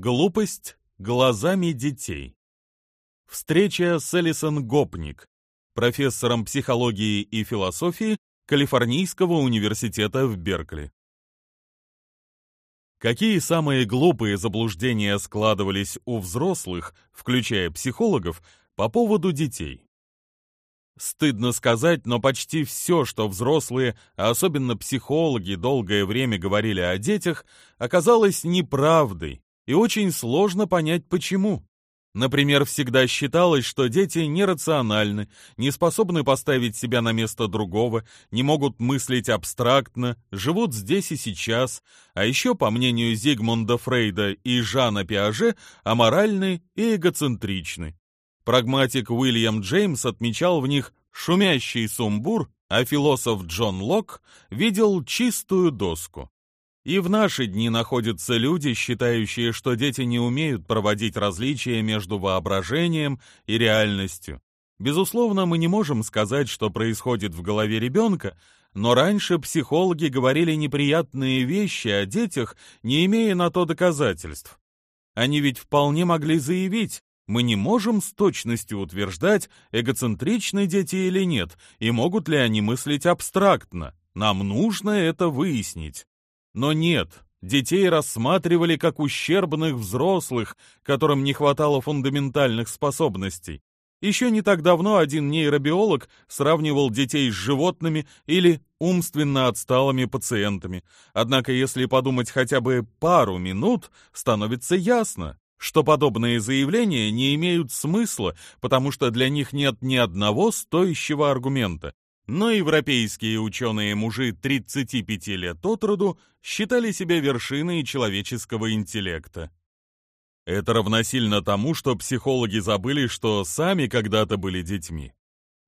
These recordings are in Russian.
Глупость глазами детей. Встреча с Элисон Гопник, профессором психологии и философии Калифорнийского университета в Беркли. Какие самые глупые заблуждения складывались у взрослых, включая психологов, по поводу детей? Стыдно сказать, но почти все, что взрослые, а особенно психологи, долгое время говорили о детях, оказалось неправдой, и очень сложно понять почему. Например, всегда считалось, что дети нерациональны, не способны поставить себя на место другого, не могут мыслить абстрактно, живут здесь и сейчас, а еще, по мнению Зигмунда Фрейда и Жана Пиаже, аморальны и эгоцентричны. Прагматик Уильям Джеймс отмечал в них шумящий сумбур, а философ Джон Лок видел чистую доску. И в наши дни находятся люди, считающие, что дети не умеют проводить различия между воображением и реальностью. Безусловно, мы не можем сказать, что происходит в голове ребенка, но раньше психологи говорили неприятные вещи о детях, не имея на то доказательств. Они ведь вполне могли заявить, мы не можем с точностью утверждать, эгоцентричны дети или нет, и могут ли они мыслить абстрактно. Нам нужно это выяснить. Но нет, детей рассматривали как ущербных взрослых, которым не хватало фундаментальных способностей. Еще не так давно один нейробиолог сравнивал детей с животными или умственно отсталыми пациентами. Однако, если подумать хотя бы пару минут, становится ясно, что подобные заявления не имеют смысла, потому что для них нет ни одного стоящего аргумента. Но европейские ученые-мужи 35 лет от роду считали себя вершиной человеческого интеллекта. Это равносильно тому, что психологи забыли, что сами когда-то были детьми.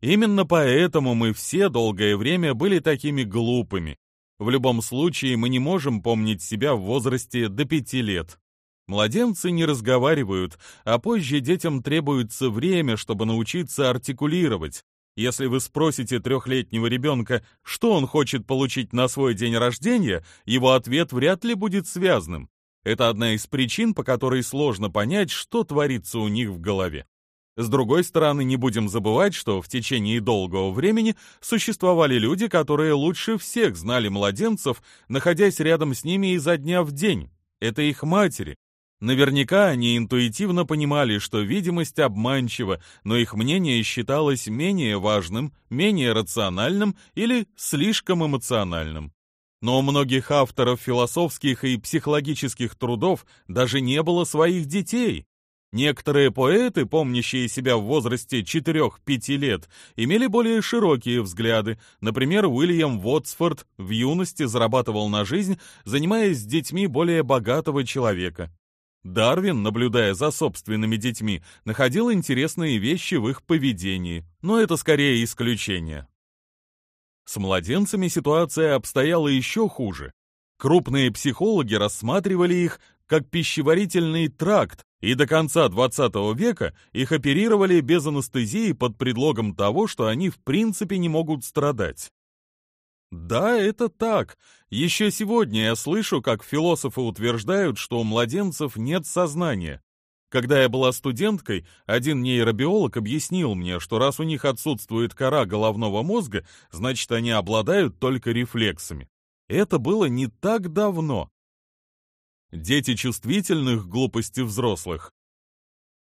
Именно поэтому мы все долгое время были такими глупыми. В любом случае мы не можем помнить себя в возрасте до пяти лет. Младенцы не разговаривают, а позже детям требуется время, чтобы научиться артикулировать. Если вы спросите трехлетнего ребенка, что он хочет получить на свой день рождения, его ответ вряд ли будет связным. Это одна из причин, по которой сложно понять, что творится у них в голове. С другой стороны, не будем забывать, что в течение долгого времени существовали люди, которые лучше всех знали младенцев, находясь рядом с ними изо дня в день. Это их матери, Наверняка они интуитивно понимали, что видимость обманчива, но их мнение считалось менее важным, менее рациональным или слишком эмоциональным. Но у многих авторов философских и психологических трудов даже не было своих детей. Некоторые поэты, помнящие себя в возрасте 4-5 лет, имели более широкие взгляды. Например, Уильям Вотсфорд в юности зарабатывал на жизнь, занимаясь с детьми более богатого человека. Дарвин, наблюдая за собственными детьми, находил интересные вещи в их поведении, но это скорее исключение. С младенцами ситуация обстояла еще хуже. Крупные психологи рассматривали их как пищеварительный тракт, и до конца 20 века их оперировали без анестезии под предлогом того, что они в принципе не могут страдать. Да, это так. Еще сегодня я слышу, как философы утверждают, что у младенцев нет сознания. Когда я была студенткой, один нейробиолог объяснил мне, что раз у них отсутствует кора головного мозга, значит, они обладают только рефлексами. Это было не так давно. Дети чувствительных глупости взрослых?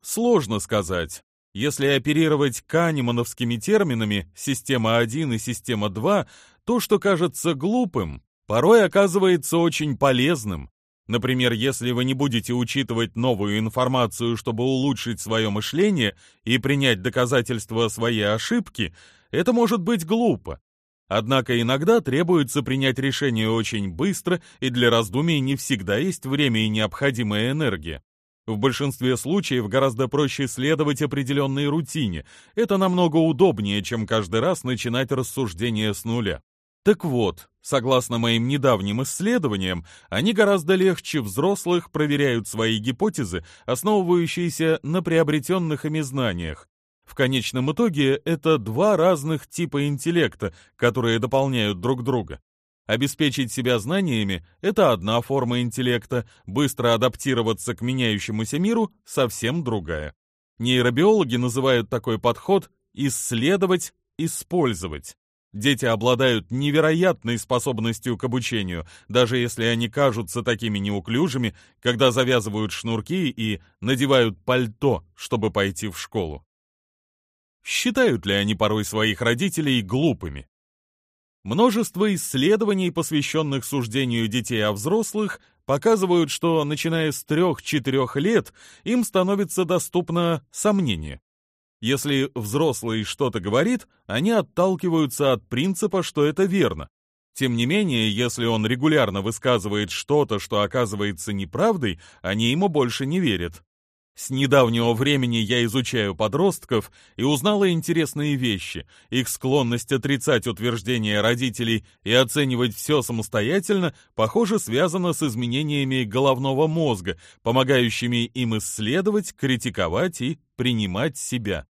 Сложно сказать. Если оперировать канемановскими терминами «система 1» и «система 2», то, что кажется глупым, порой оказывается очень полезным. Например, если вы не будете учитывать новую информацию, чтобы улучшить свое мышление и принять доказательства своей ошибки, это может быть глупо. Однако иногда требуется принять решение очень быстро, и для раздумий не всегда есть время и необходимая энергия. В большинстве случаев гораздо проще следовать определенной рутине. Это намного удобнее, чем каждый раз начинать рассуждение с нуля. Так вот, согласно моим недавним исследованиям, они гораздо легче взрослых проверяют свои гипотезы, основывающиеся на приобретенных ими знаниях. В конечном итоге это два разных типа интеллекта, которые дополняют друг друга. Обеспечить себя знаниями – это одна форма интеллекта, быстро адаптироваться к меняющемуся миру – совсем другая. Нейробиологи называют такой подход «исследовать, использовать». Дети обладают невероятной способностью к обучению, даже если они кажутся такими неуклюжими, когда завязывают шнурки и надевают пальто, чтобы пойти в школу. Считают ли они порой своих родителей глупыми? Множество исследований, посвященных суждению детей о взрослых, показывают, что начиная с 3-4 лет им становится доступно сомнение. Если взрослый что-то говорит, они отталкиваются от принципа, что это верно. Тем не менее, если он регулярно высказывает что-то, что оказывается неправдой, они ему больше не верят. С недавнего времени я изучаю подростков и узнала интересные вещи. Их склонность отрицать утверждения родителей и оценивать все самостоятельно, похоже, связана с изменениями головного мозга, помогающими им исследовать, критиковать и принимать себя.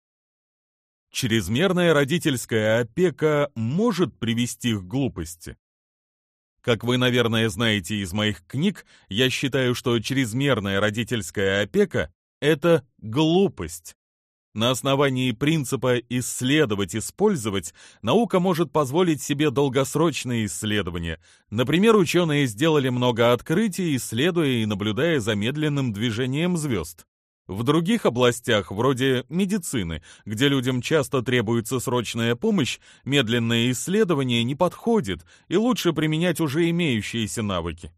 Чрезмерная родительская опека может привести к глупости. Как вы, наверное, знаете из моих книг, я считаю, что чрезмерная родительская опека – это глупость. На основании принципа «исследовать-использовать» наука может позволить себе долгосрочные исследования. Например, ученые сделали много открытий, исследуя и наблюдая за медленным движением звезд. В других областях, вроде медицины, где людям часто требуется срочная помощь, медленное исследование не подходит, и лучше применять уже имеющиеся навыки.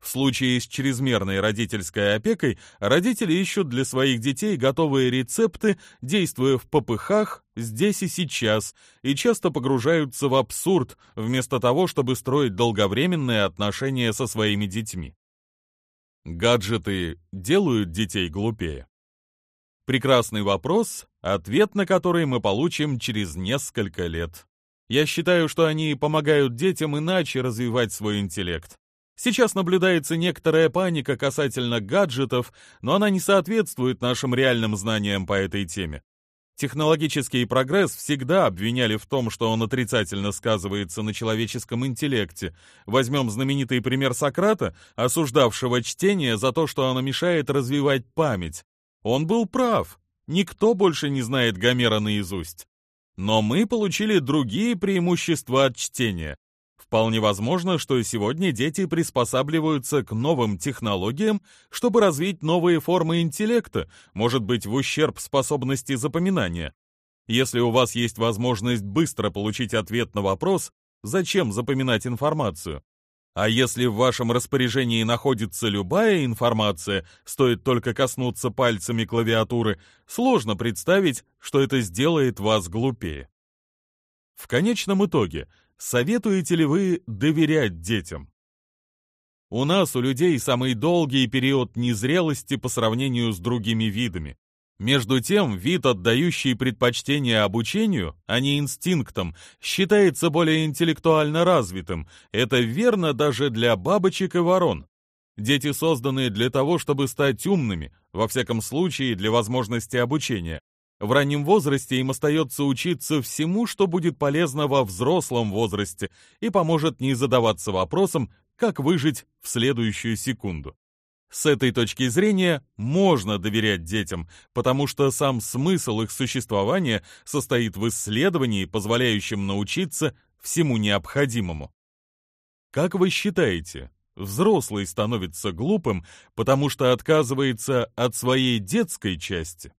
В случае с чрезмерной родительской опекой родители ищут для своих детей готовые рецепты, действуя в попыхах здесь и сейчас, и часто погружаются в абсурд, вместо того, чтобы строить долговременные отношения со своими детьми. Гаджеты делают детей глупее. Прекрасный вопрос, ответ на который мы получим через несколько лет. Я считаю, что они помогают детям иначе развивать свой интеллект. Сейчас наблюдается некоторая паника касательно гаджетов, но она не соответствует нашим реальным знаниям по этой теме. Технологический прогресс всегда обвиняли в том, что он отрицательно сказывается на человеческом интеллекте. Возьмем знаменитый пример Сократа, осуждавшего чтение за то, что оно мешает развивать память. Он был прав. Никто больше не знает Гомера наизусть. Но мы получили другие преимущества от чтения. Вполне возможно, что сегодня дети приспосабливаются к новым технологиям, чтобы развить новые формы интеллекта, может быть, в ущерб способности запоминания. Если у вас есть возможность быстро получить ответ на вопрос, зачем запоминать информацию? А если в вашем распоряжении находится любая информация, стоит только коснуться пальцами клавиатуры, сложно представить, что это сделает вас глупее. В конечном итоге, советуете ли вы доверять детям? У нас, у людей, самый долгий период незрелости по сравнению с другими видами. Между тем, вид, отдающий предпочтение обучению, а не инстинктам, считается более интеллектуально развитым. Это верно даже для бабочек и ворон. Дети созданы для того, чтобы стать умными, во всяком случае для возможности обучения. В раннем возрасте им остается учиться всему, что будет полезно во взрослом возрасте и поможет не задаваться вопросом, как выжить в следующую секунду. С этой точки зрения можно доверять детям, потому что сам смысл их существования состоит в исследовании, позволяющем научиться всему необходимому. Как вы считаете, взрослый становится глупым, потому что отказывается от своей детской части?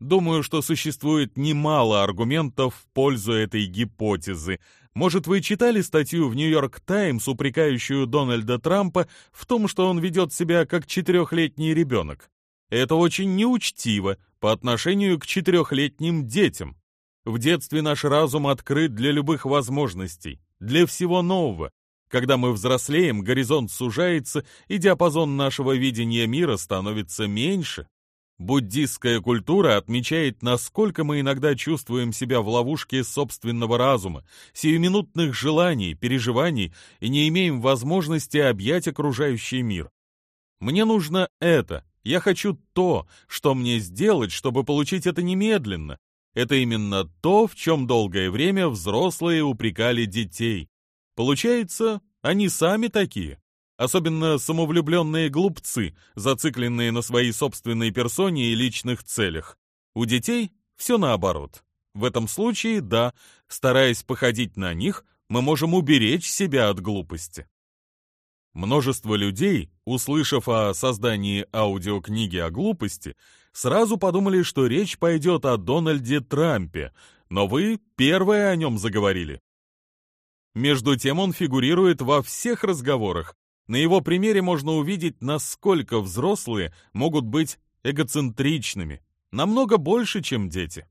Думаю, что существует немало аргументов в пользу этой гипотезы, может, вы читали статью в «Нью-Йорк Таймс», упрекающую Дональда Трампа в том, что он ведет себя как четырехлетний ребенок? Это очень неучтиво по отношению к четырехлетним детям. В детстве наш разум открыт для любых возможностей, для всего нового. Когда мы взрослеем, горизонт сужается, и диапазон нашего видения мира становится меньше. Буддистская культура отмечает, насколько мы иногда чувствуем себя в ловушке собственного разума, сиюминутных желаний, переживаний и не имеем возможности объять окружающий мир. Мне нужно это, я хочу то, что мне сделать, чтобы получить это немедленно. Это именно то, в чем долгое время взрослые упрекали детей. Получается, они сами такие. Особенно самовлюбленные глупцы, зацикленные на своей собственной персоне и личных целях. У детей все наоборот. В этом случае, да, стараясь походить на них, мы можем уберечь себя от глупости. Множество людей, услышав о создании аудиокниги о глупости, сразу подумали, что речь пойдет о Дональде Трампе, но вы первые о нем заговорили. Между тем он фигурирует во всех разговорах, на его примере можно увидеть, насколько взрослые могут быть эгоцентричными, намного больше, чем дети.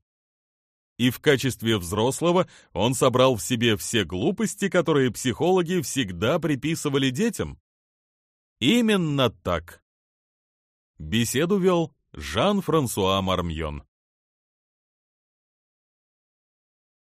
И в качестве взрослого он собрал в себе все глупости, которые психологи всегда приписывали детям. Именно так. Беседу вел Жан-Франсуа Мармьон.